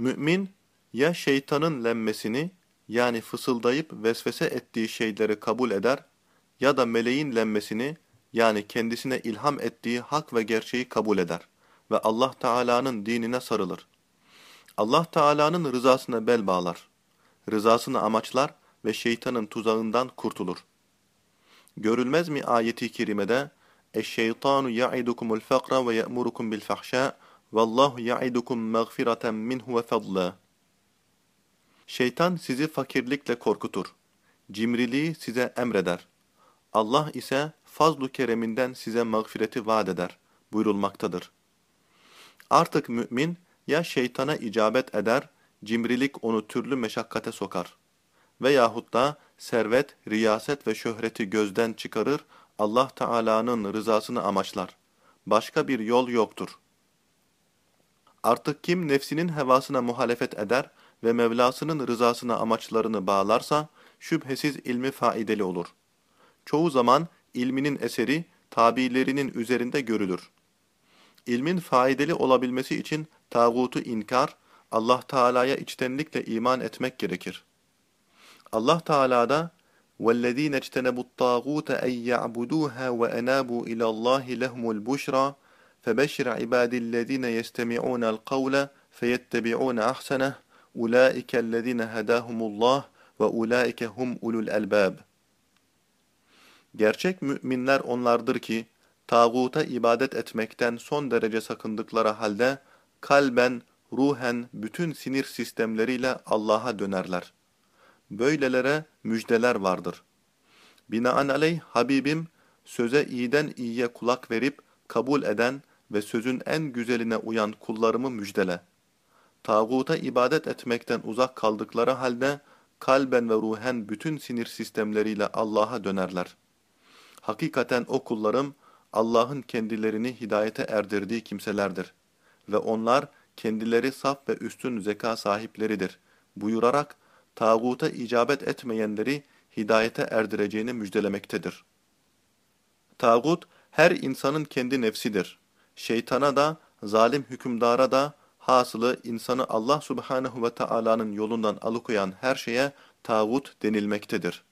Mümin ya şeytanın lemmesini yani fısıldayıp vesvese ettiği şeyleri kabul eder ya da meleğin lemmesini yani kendisine ilham ettiği hak ve gerçeği kabul eder ve Allah Teala'nın dinine sarılır. Allah Teala'nın rızasına bel bağlar. Rızasını amaçlar ve şeytanın tuzağından kurtulur. Görülmez mi ayeti kerimede "Eş-şeytanu ya'idukumul fakra ve ye'murukum bil fahşa vallahu ya'idukum mağfireten minhu ve fadla." Şeytan sizi fakirlikle korkutur. Cimriliği size emreder. Allah ise fazlu kereminden size mağfireti vaat eder buyurulmaktadır. Artık mümin ya şeytana icabet eder, cimrilik onu türlü meşakkate sokar veyahut da servet, riyaset ve şöhreti gözden çıkarır, Allah Teala'nın rızasını amaçlar. Başka bir yol yoktur. Artık kim nefsinin hevasına muhalefet eder ve Mevlasının rızasına amaçlarını bağlarsa, şüphesiz ilmi faideli olur. Çoğu zaman ilminin eseri, tabilerinin üzerinde görülür. İlmin faideli olabilmesi için tağutu inkar, Allah Teala'ya içtenlikle iman etmek gerekir. Allah Teala'da وَالَّذ۪ينَ اجْتَنَبُوا الطَّاغُوتَ اَنْ يَعْبُدُوهَا وَاَنَابُوا اِلَى اللّٰهِ لَهُمُ الْبُشْرَى فَبَشِّرْ عِبَادِ الَّذ۪ينَ يَسْتَمِعُونَ الْقَوْلَ فَيَتَّبِعُونَ أَحْسَنَهُ اُولَٰئِكَ الَّذ۪ينَ هَدَاهُمُ اللّٰهِ وَاُولَٰئِكَ هُمْ اُلُوا الْأَلْبَابِ Gerçek müminler onlardır ki, tağuta ibadet etmekten son derece sakındıkları halde, kalben, ruhen, bütün sinir sistemleriyle Allah'a dönerler. Böylelere müjdeler vardır. Binaenaleyh Habibim, söze iyiden iyiye kulak verip, kabul eden ve sözün en güzeline uyan kullarımı müjdele. Tağuta ibadet etmekten uzak kaldıkları halde, kalben ve ruhen bütün sinir sistemleriyle Allah'a dönerler. Hakikaten o kullarım, Allah'ın kendilerini hidayete erdirdiği kimselerdir. Ve onlar kendileri saf ve üstün zeka sahipleridir. Buyurarak, tağuta icabet etmeyenleri hidayete erdireceğini müjdelemektedir. Tağut, her insanın kendi nefsidir. Şeytana da, zalim hükümdara da, hasılı insanı Allah subhanehu ve Taala'nın yolundan alıkoyan her şeye tağut denilmektedir.